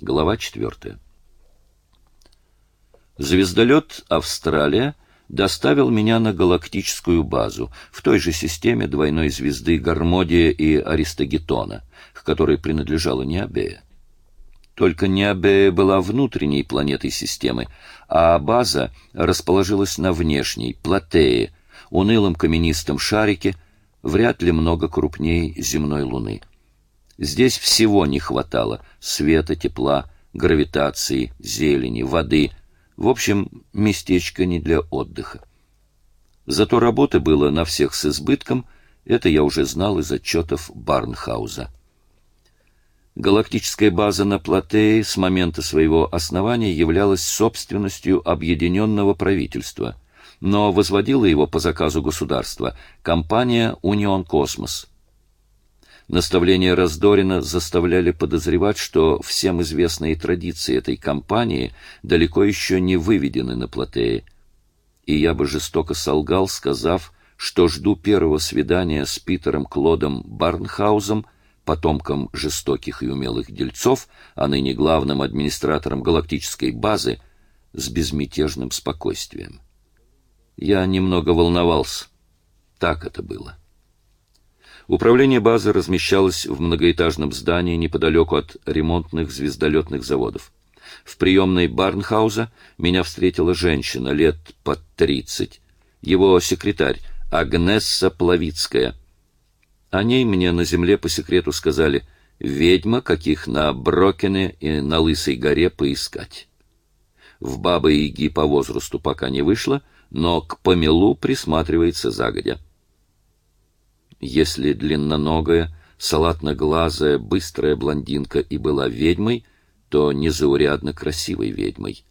Глава четвертая. Звездолет «Австралия» доставил меня на галактическую базу в той же системе двойной звезды Гармодия и Аристогетона, к которой принадлежала Необея. Только Необея была внутренней планетой системы, а база расположилась на внешней, Платее, унылом каменистом шарике, вряд ли много крупнее земной Луны. Здесь всего не хватало — света, тепла, гравитации, зелени, воды. В общем, местечко не для отдыха. Зато работы было на всех с избытком, это я уже знал из отчетов Барнхауза. Галактическая база на Платее с момента своего основания являлась собственностью объединенного правительства, но возводила его по заказу государства компания «Унион Космос», Наставления Раздорина заставляли подозревать, что всем известные традиции этой компании далеко еще не выведены на Платее. И я бы жестоко солгал, сказав, что жду первого свидания с Питером Клодом Барнхаузом, потомком жестоких и умелых дельцов, а ныне главным администратором галактической базы, с безмятежным спокойствием. Я немного волновался. Так это было. Управление базы размещалось в многоэтажном здании неподалеку от ремонтных звездолетных заводов. В приемной Барнхауза меня встретила женщина лет под тридцать, его секретарь Агнесса Плавицкая. О ней мне на земле по секрету сказали «ведьма, каких на Брокене и на Лысой горе поискать». В Бабы-Яги по возрасту пока не вышло, но к помелу присматривается загодя. Если длинноногая, салатноглазая, быстрая блондинка и была ведьмой, то незаурядно красивой ведьмой.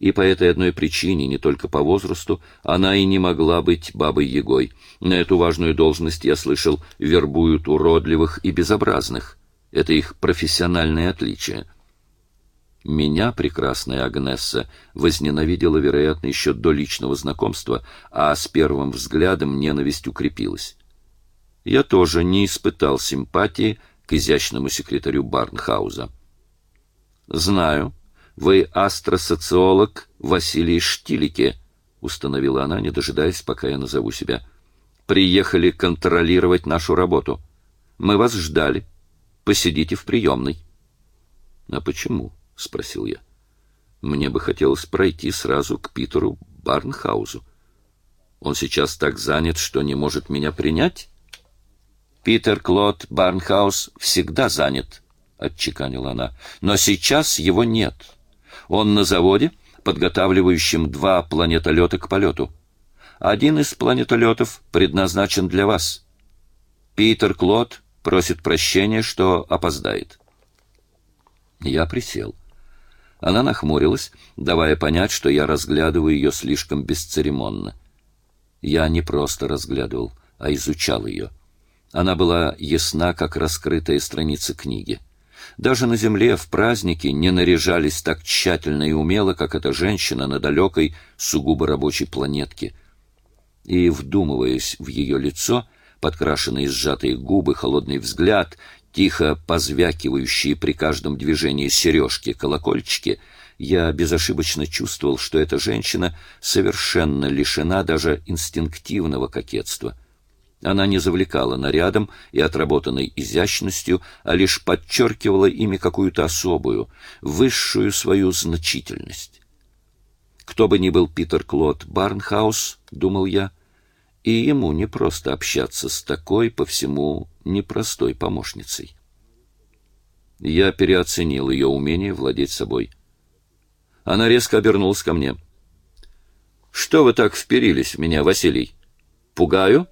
И по этой одной причине, не только по возрасту, она и не могла быть бабой-ягой. На эту важную должность, я слышал, вербуют уродливых и безобразных. Это их профессиональное отличие. Меня прекрасная Агнесса возненавидела, вероятно, еще до личного знакомства, а с первым взглядом ненависть укрепилась я тоже не испытал симпатии к изящному секретарю Барнхауза. «Знаю, вы астросоциолог Василий Штилике», — установила она, не дожидаясь, пока я назову себя. «Приехали контролировать нашу работу. Мы вас ждали. Посидите в приемной». «А почему?» — спросил я. «Мне бы хотелось пройти сразу к Питеру Барнхаузу. Он сейчас так занят, что не может меня принять?» Питер Клод Барнхаус всегда занят, отчеканила она. Но сейчас его нет. Он на заводе, подготавливающем два планетолета к полету. Один из планетолетов предназначен для вас. Питер Клод просит прощения, что опоздает. Я присел. Она нахмурилась, давая понять, что я разглядываю ее слишком бесцеремонно. Я не просто разглядывал, а изучал ее. Она была ясна, как раскрытая страница книги. Даже на земле в праздники не наряжались так тщательно и умело, как эта женщина на далекой, сугубо рабочей планетке. И, вдумываясь в ее лицо, подкрашенные сжатые губы, холодный взгляд, тихо позвякивающие при каждом движении сережки, колокольчики, я безошибочно чувствовал, что эта женщина совершенно лишена даже инстинктивного кокетства — она не завлекала нарядом и отработанной изящностью, а лишь подчеркивала ими какую-то особую, высшую свою значительность. Кто бы ни был Питер Клод Барнхаус, думал я, и ему не просто общаться с такой по всему непростой помощницей. Я переоценил ее умение владеть собой. Она резко обернулась ко мне. Что вы так вперились в меня, Василий? Пугаю?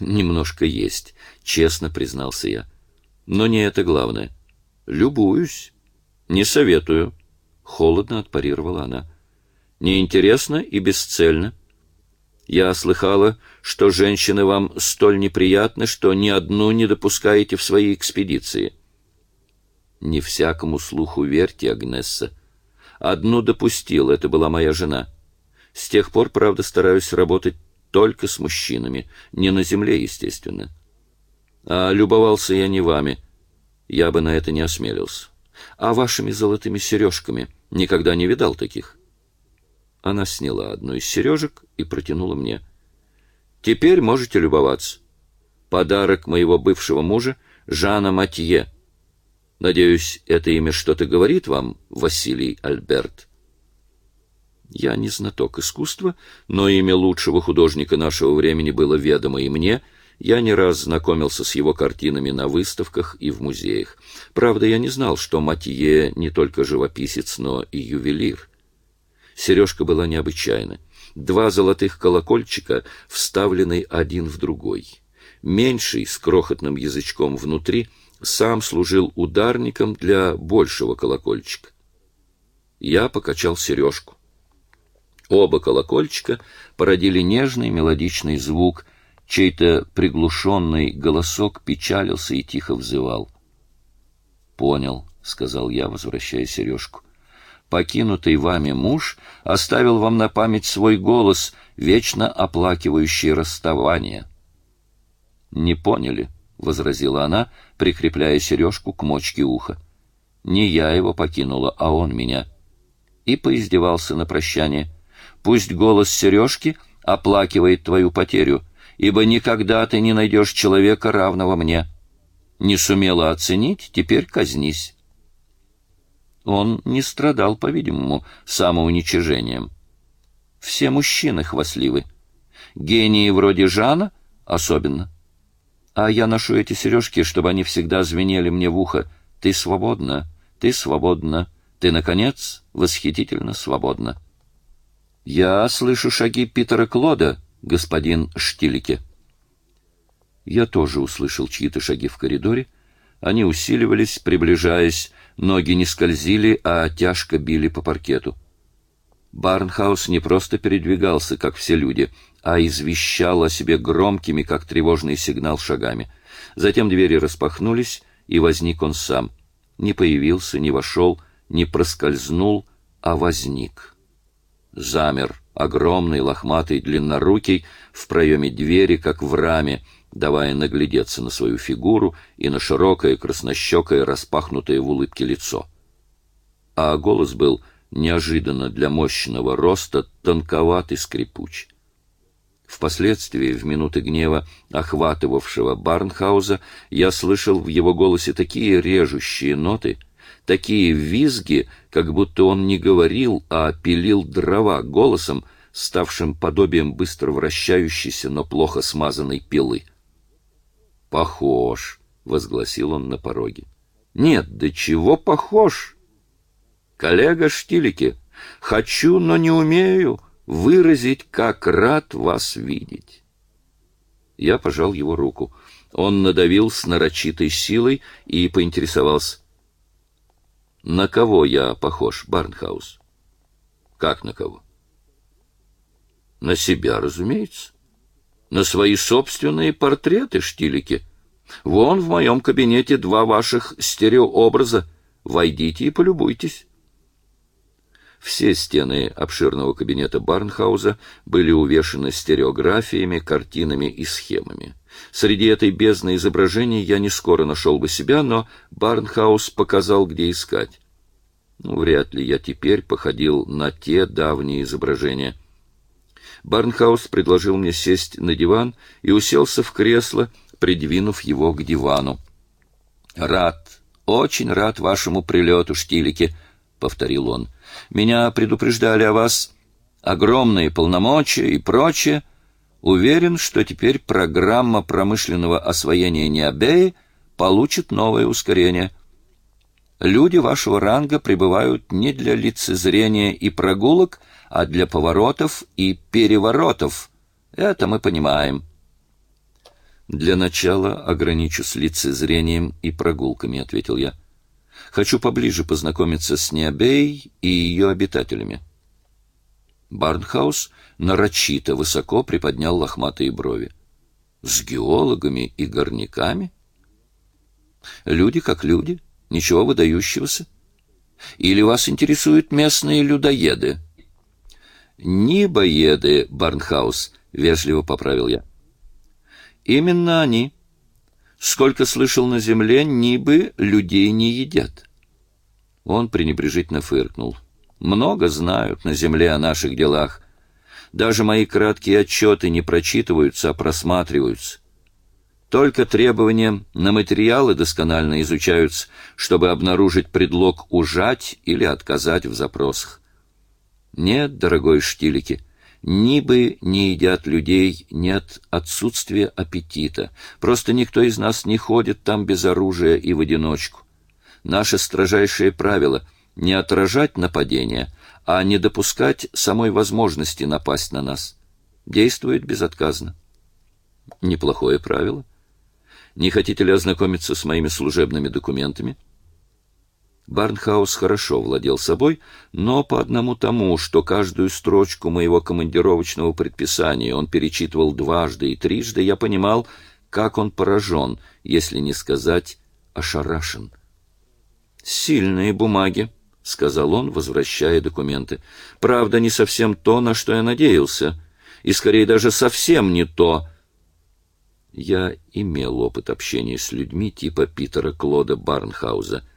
Немножко есть, честно признался я. Но не это главное. Любуюсь. Не советую. Холодно отпарировала она. Неинтересно и бесцельно. Я слыхала, что женщины вам столь неприятны, что ни одну не допускаете в свои экспедиции. Не всякому слуху верьте, Агнесса. Одну допустил, это была моя жена. С тех пор, правда, стараюсь работать только с мужчинами, не на земле, естественно. А любовался я не вами. Я бы на это не осмелился. А вашими золотыми сережками никогда не видал таких. Она сняла одну из сережек и протянула мне. Теперь можете любоваться. Подарок моего бывшего мужа Жана Матье. Надеюсь, это имя что-то говорит вам, Василий Альберт. Я не знаток искусства, но имя лучшего художника нашего времени было ведомо и мне. Я не раз знакомился с его картинами на выставках и в музеях. Правда, я не знал, что Матье не только живописец, но и ювелир. Сережка была необычайна. Два золотых колокольчика, вставлены один в другой. Меньший, с крохотным язычком внутри, сам служил ударником для большего колокольчика. Я покачал сережку. Оба колокольчика породили нежный мелодичный звук, чей-то приглушенный голосок печалился и тихо взывал. «Понял», — сказал я, возвращая сережку. «Покинутый вами муж оставил вам на память свой голос, вечно оплакивающий расставание». «Не поняли», — возразила она, прикрепляя сережку к мочке уха. «Не я его покинула, а он меня». И поиздевался на прощание — Пусть голос сережки оплакивает твою потерю, ибо никогда ты не найдешь человека, равного мне. Не сумела оценить, теперь казнись. Он не страдал, по-видимому, самоуничижением. Все мужчины хвастливы. Гении вроде Жана особенно. А я ношу эти сережки, чтобы они всегда звенели мне в ухо. Ты свободна, ты свободна, ты, наконец, восхитительно свободна. Я слышу шаги Питера Клода, господин Штилике. Я тоже услышал чьи-то шаги в коридоре. Они усиливались, приближаясь, ноги не скользили, а тяжко били по паркету. Барнхаус не просто передвигался, как все люди, а извещал о себе громкими, как тревожный сигнал, шагами. Затем двери распахнулись, и возник он сам. Не появился, не вошел, не проскользнул, а возник замер, огромный, лохматый, длиннорукий, в проеме двери, как в раме, давая наглядеться на свою фигуру и на широкое, краснощекое, распахнутое в улыбке лицо. А голос был неожиданно для мощного роста тонковатый скрипуч. Впоследствии, в минуты гнева, охватывавшего Барнхауза, я слышал в его голосе такие режущие ноты — такие визги, как будто он не говорил, а пилил дрова голосом, ставшим подобием быстро вращающейся, но плохо смазанной пилы. «Похож», — возгласил он на пороге. «Нет, да чего похож?» «Коллега Штилики, хочу, но не умею выразить, как рад вас видеть». Я пожал его руку. Он надавил с нарочитой силой и поинтересовался. На кого я похож, Барнхаус? Как на кого? На себя, разумеется. На свои собственные портреты, штилики. Вон в моем кабинете два ваших стереообраза. Войдите и полюбуйтесь. Все стены обширного кабинета Барнхауза были увешаны стереографиями, картинами и схемами. Среди этой бездны изображений я не скоро нашел бы себя, но Барнхаус показал, где искать. Ну, вряд ли я теперь походил на те давние изображения. Барнхаус предложил мне сесть на диван и уселся в кресло, придвинув его к дивану. «Рад, очень рад вашему прилету, Штилики», — повторил он. «Меня предупреждали о вас. Огромные полномочия и прочее. Уверен, что теперь программа промышленного освоения Необеи получит новое ускорение. Люди вашего ранга пребывают не для лицезрения и прогулок, а для поворотов и переворотов. Это мы понимаем. Для начала ограничусь лицезрением и прогулками, ответил я. Хочу поближе познакомиться с Необей и ее обитателями. Барнхаус нарочито высоко приподнял лохматые брови. С геологами и горняками? Люди как люди, ничего выдающегося. Или вас интересуют местные людоеды? Нибоеды, Барнхаус, вежливо поправил я. Именно они. Сколько слышал на земле, нибы людей не едят. Он пренебрежительно фыркнул. Много знают на земле о наших делах. Даже мои краткие отчеты не прочитываются, а просматриваются. Только требования на материалы досконально изучаются, чтобы обнаружить предлог ужать или отказать в запросах. Нет, дорогой Штилики, Нибы не едят людей, нет отсутствия аппетита. Просто никто из нас не ходит там без оружия и в одиночку. Наше строжайшее правило — не отражать нападения, а не допускать самой возможности напасть на нас. Действует безотказно. Неплохое правило. Не хотите ли ознакомиться с моими служебными документами? — Барнхаус хорошо владел собой, но по одному тому, что каждую строчку моего командировочного предписания он перечитывал дважды и трижды, я понимал, как он поражен, если не сказать ошарашен. «Сильные бумаги», — сказал он, возвращая документы. «Правда, не совсем то, на что я надеялся, и, скорее, даже совсем не то». Я имел опыт общения с людьми типа Питера Клода Барнхауза —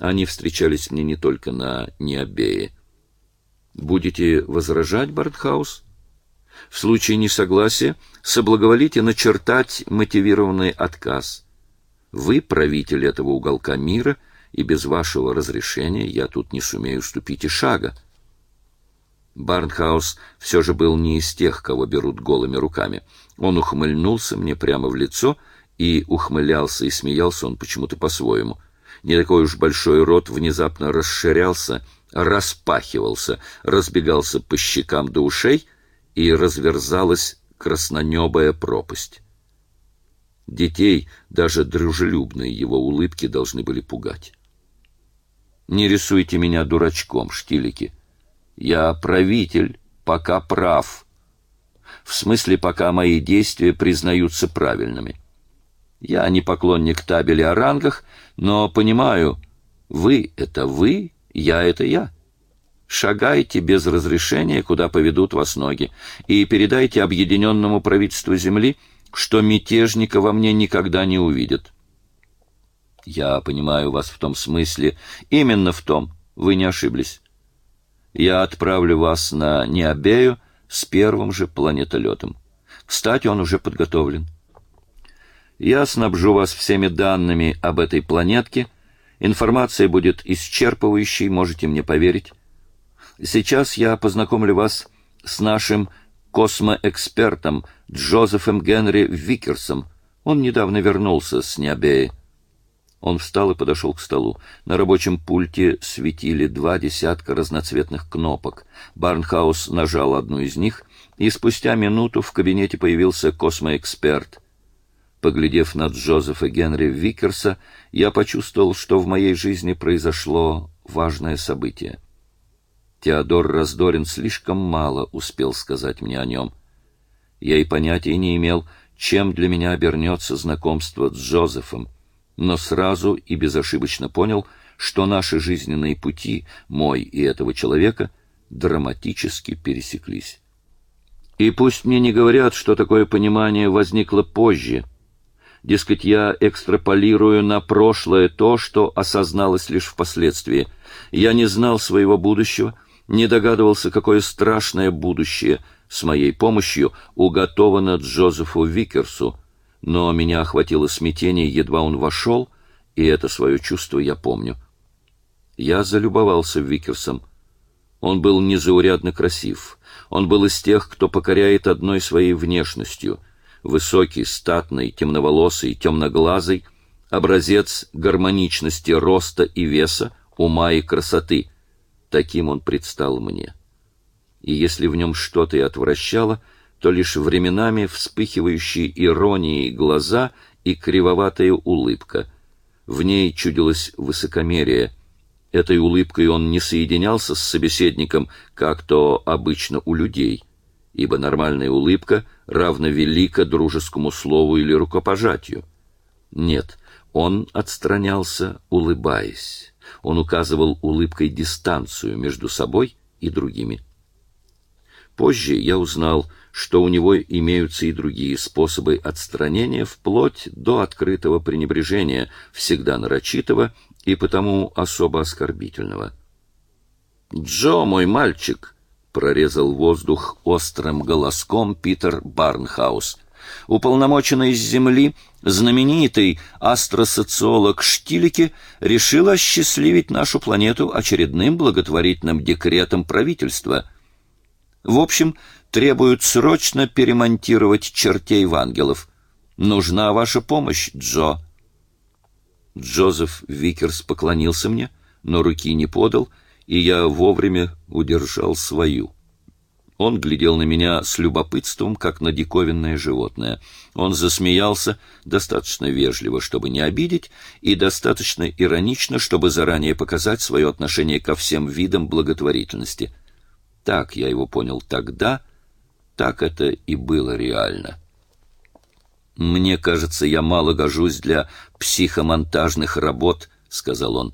они встречались мне не только на Необее. Будете возражать, Бартхаус? В случае несогласия соблаговолите начертать мотивированный отказ. Вы правитель этого уголка мира, и без вашего разрешения я тут не сумею ступить и шага. Барнхаус все же был не из тех, кого берут голыми руками. Он ухмыльнулся мне прямо в лицо, и ухмылялся и смеялся он почему-то по-своему — не такой уж большой рот внезапно расширялся, распахивался, разбегался по щекам до ушей, и разверзалась краснонебая пропасть. Детей даже дружелюбные его улыбки должны были пугать. Не рисуйте меня дурачком, штилики. Я правитель, пока прав. В смысле, пока мои действия признаются правильными. Я не поклонник табели о рангах, но понимаю, вы — это вы, я — это я. Шагайте без разрешения, куда поведут вас ноги, и передайте объединенному правительству Земли, что мятежника во мне никогда не увидят. Я понимаю вас в том смысле, именно в том, вы не ошиблись. Я отправлю вас на Необею с первым же планетолетом. Кстати, он уже подготовлен. Я снабжу вас всеми данными об этой планетке. Информация будет исчерпывающей, можете мне поверить. Сейчас я познакомлю вас с нашим космоэкспертом Джозефом Генри Викерсом. Он недавно вернулся с Необеи. Он встал и подошел к столу. На рабочем пульте светили два десятка разноцветных кнопок. Барнхаус нажал одну из них, и спустя минуту в кабинете появился космоэксперт — Поглядев на Джозефа Генри Викерса, я почувствовал, что в моей жизни произошло важное событие. Теодор Раздорин слишком мало успел сказать мне о нем. Я и понятия не имел, чем для меня обернется знакомство с Джозефом, но сразу и безошибочно понял, что наши жизненные пути, мой и этого человека, драматически пересеклись. И пусть мне не говорят, что такое понимание возникло позже — Дескать, я экстраполирую на прошлое то, что осозналось лишь впоследствии. Я не знал своего будущего, не догадывался, какое страшное будущее с моей помощью уготовано Джозефу Викерсу, но меня охватило смятение, едва он вошел, и это свое чувство я помню. Я залюбовался Викерсом. Он был незаурядно красив. Он был из тех, кто покоряет одной своей внешностью — высокий, статный, темноволосый, темноглазый, образец гармоничности роста и веса, ума и красоты. Таким он предстал мне. И если в нем что-то и отвращало, то лишь временами вспыхивающие иронией глаза и кривоватая улыбка. В ней чудилось высокомерие. Этой улыбкой он не соединялся с собеседником, как то обычно у людей — ибо нормальная улыбка равна велика дружескому слову или рукопожатию. Нет, он отстранялся, улыбаясь. Он указывал улыбкой дистанцию между собой и другими. Позже я узнал, что у него имеются и другие способы отстранения, вплоть до открытого пренебрежения, всегда нарочитого и потому особо оскорбительного. «Джо, мой мальчик!» — прорезал воздух острым голоском Питер Барнхаус. Уполномоченный с земли, знаменитый астросоциолог Штилики решил осчастливить нашу планету очередным благотворительным декретом правительства. В общем, требуют срочно перемонтировать чертей в ангелов. Нужна ваша помощь, Джо. Джозеф Викерс поклонился мне, но руки не подал, и я вовремя удержал свою. Он глядел на меня с любопытством, как на диковинное животное. Он засмеялся достаточно вежливо, чтобы не обидеть, и достаточно иронично, чтобы заранее показать свое отношение ко всем видам благотворительности. Так я его понял тогда, так это и было реально. Мне кажется, я мало гожусь для психомонтажных работ, сказал он.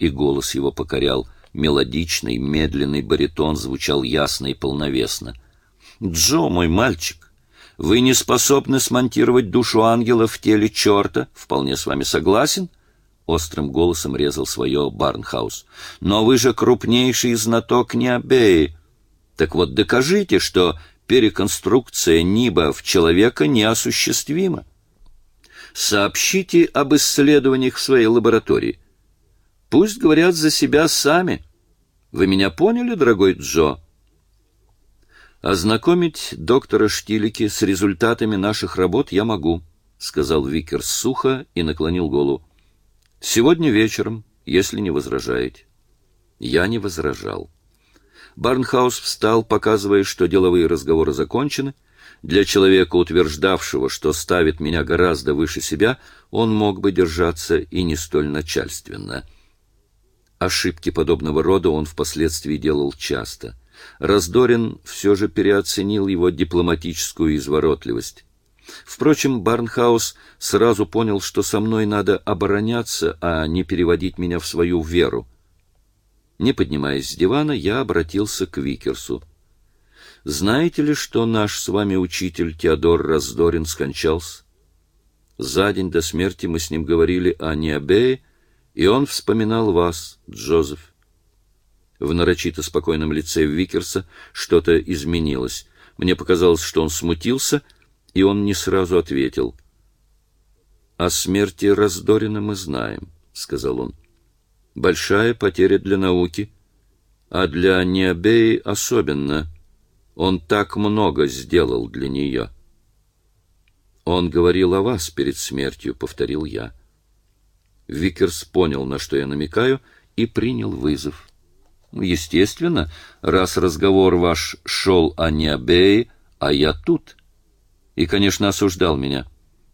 И голос его покорял. Мелодичный, медленный баритон звучал ясно и полновесно. Джо, мой мальчик, вы не способны смонтировать душу ангела в теле черта, вполне с вами согласен? Острым голосом резал свое Барнхаус. Но вы же крупнейший знаток Необеи. Так вот, докажите, что переконструкция Ниба в человека неосуществима. Сообщите об исследованиях в своей лаборатории. Пусть говорят за себя сами. Вы меня поняли, дорогой Джо? Ознакомить доктора Штилики с результатами наших работ я могу, сказал Викер сухо и наклонил голову. Сегодня вечером, если не возражаете. Я не возражал. Барнхаус встал, показывая, что деловые разговоры закончены. Для человека, утверждавшего, что ставит меня гораздо выше себя, он мог бы держаться и не столь начальственно. Ошибки подобного рода он впоследствии делал часто. Раздорин все же переоценил его дипломатическую изворотливость. Впрочем, Барнхаус сразу понял, что со мной надо обороняться, а не переводить меня в свою веру. Не поднимаясь с дивана, я обратился к Викерсу. Знаете ли, что наш с вами учитель Теодор Раздорин скончался? За день до смерти мы с ним говорили о Необее, и он вспоминал вас, Джозеф. В нарочито спокойном лице Викерса что-то изменилось. Мне показалось, что он смутился, и он не сразу ответил. О смерти Раздорина мы знаем, сказал он большая потеря для науки, а для Необеи особенно. Он так много сделал для нее. Он говорил о вас перед смертью, повторил я. Викерс понял, на что я намекаю, и принял вызов. Естественно, раз разговор ваш шел о Необее, а я тут. И, конечно, осуждал меня.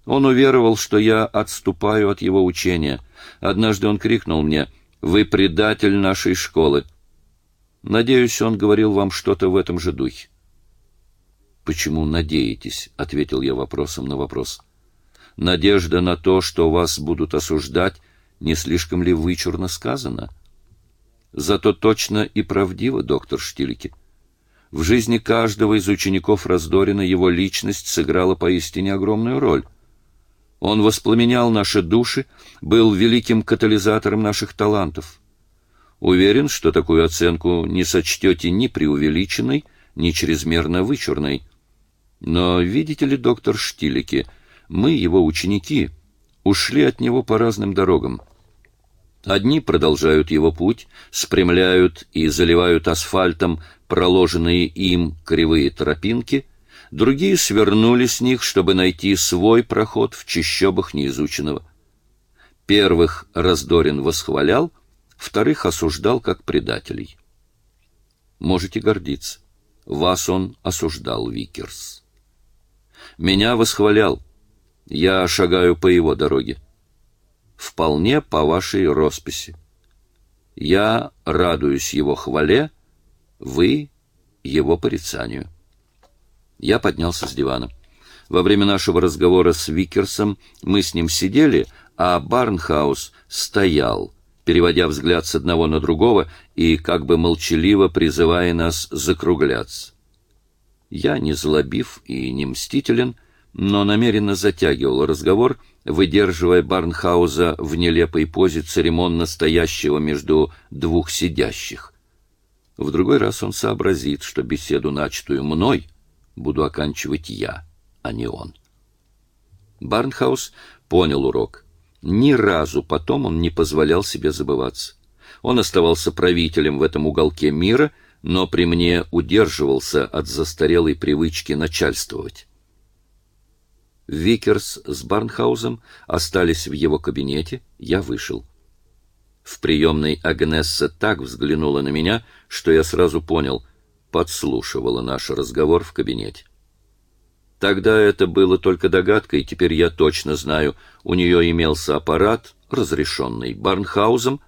Он уверовал, что я отступаю от его учения. Однажды он крикнул мне — вы предатель нашей школы. Надеюсь, он говорил вам что-то в этом же духе. Почему надеетесь? ответил я вопросом на вопрос. Надежда на то, что вас будут осуждать, не слишком ли вычурно сказано? Зато точно и правдиво, доктор Штилики. В жизни каждого из учеников Раздорина его личность сыграла поистине огромную роль. Он воспламенял наши души, был великим катализатором наших талантов. Уверен, что такую оценку не сочтете ни преувеличенной, ни чрезмерно вычурной. Но видите ли, доктор Штилики, мы, его ученики, ушли от него по разным дорогам. Одни продолжают его путь, спрямляют и заливают асфальтом проложенные им кривые тропинки — другие свернули с них, чтобы найти свой проход в чащобах неизученного. Первых Раздорин восхвалял, вторых осуждал как предателей. Можете гордиться. Вас он осуждал, Викерс. Меня восхвалял. Я шагаю по его дороге. Вполне по вашей росписи. Я радуюсь его хвале, вы его порицанию. Я поднялся с дивана. Во время нашего разговора с Викерсом мы с ним сидели, а Барнхаус стоял, переводя взгляд с одного на другого и как бы молчаливо призывая нас закругляться. Я, не злобив и не мстителен, но намеренно затягивал разговор, выдерживая Барнхауза в нелепой позе церемонно стоящего между двух сидящих. В другой раз он сообразит, что беседу, начатую мной, буду оканчивать я, а не он. Барнхаус понял урок. Ни разу потом он не позволял себе забываться. Он оставался правителем в этом уголке мира, но при мне удерживался от застарелой привычки начальствовать. Викерс с Барнхаузом остались в его кабинете, я вышел. В приемной Агнесса так взглянула на меня, что я сразу понял, подслушивала наш разговор в кабинете. Тогда это было только догадкой, теперь я точно знаю, у нее имелся аппарат, разрешенный Барнхаузом,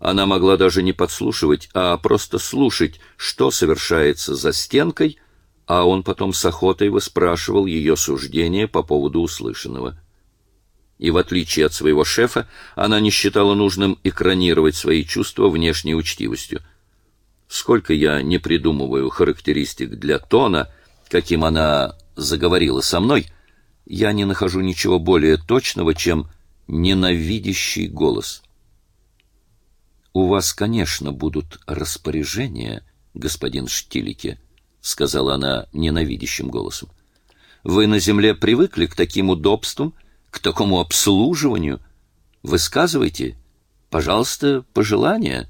она могла даже не подслушивать, а просто слушать, что совершается за стенкой, а он потом с охотой выспрашивал ее суждение по поводу услышанного. И в отличие от своего шефа, она не считала нужным экранировать свои чувства внешней учтивостью. Сколько я не придумываю характеристик для тона, каким она заговорила со мной, я не нахожу ничего более точного, чем ненавидящий голос. У вас, конечно, будут распоряжения, господин Штилике, сказала она ненавидящим голосом. Вы на земле привыкли к таким удобствам, к такому обслуживанию. Высказывайте, пожалуйста, пожелания.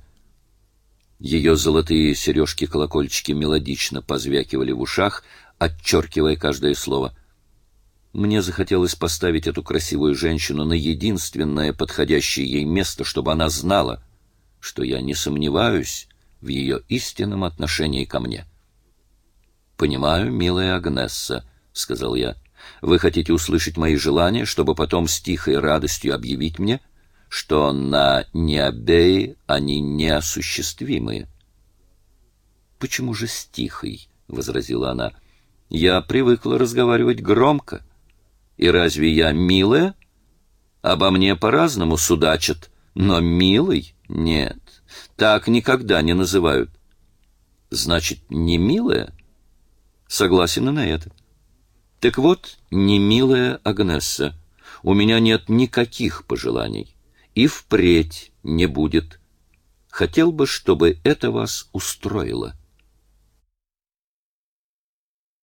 Ее золотые сережки-колокольчики мелодично позвякивали в ушах, отчеркивая каждое слово. Мне захотелось поставить эту красивую женщину на единственное подходящее ей место, чтобы она знала, что я не сомневаюсь в ее истинном отношении ко мне. «Понимаю, милая Агнесса», — сказал я. «Вы хотите услышать мои желания, чтобы потом с тихой радостью объявить мне, что на Необее они неосуществимы». «Почему же с тихой?» — возразила она. Я привыкла разговаривать громко. И разве я милая? Обо мне по-разному судачат, но милый — нет. Так никогда не называют. Значит, не милая? Согласен на это. Так вот, не милая Агнесса, у меня нет никаких пожеланий. И впредь не будет. Хотел бы, чтобы это вас устроило.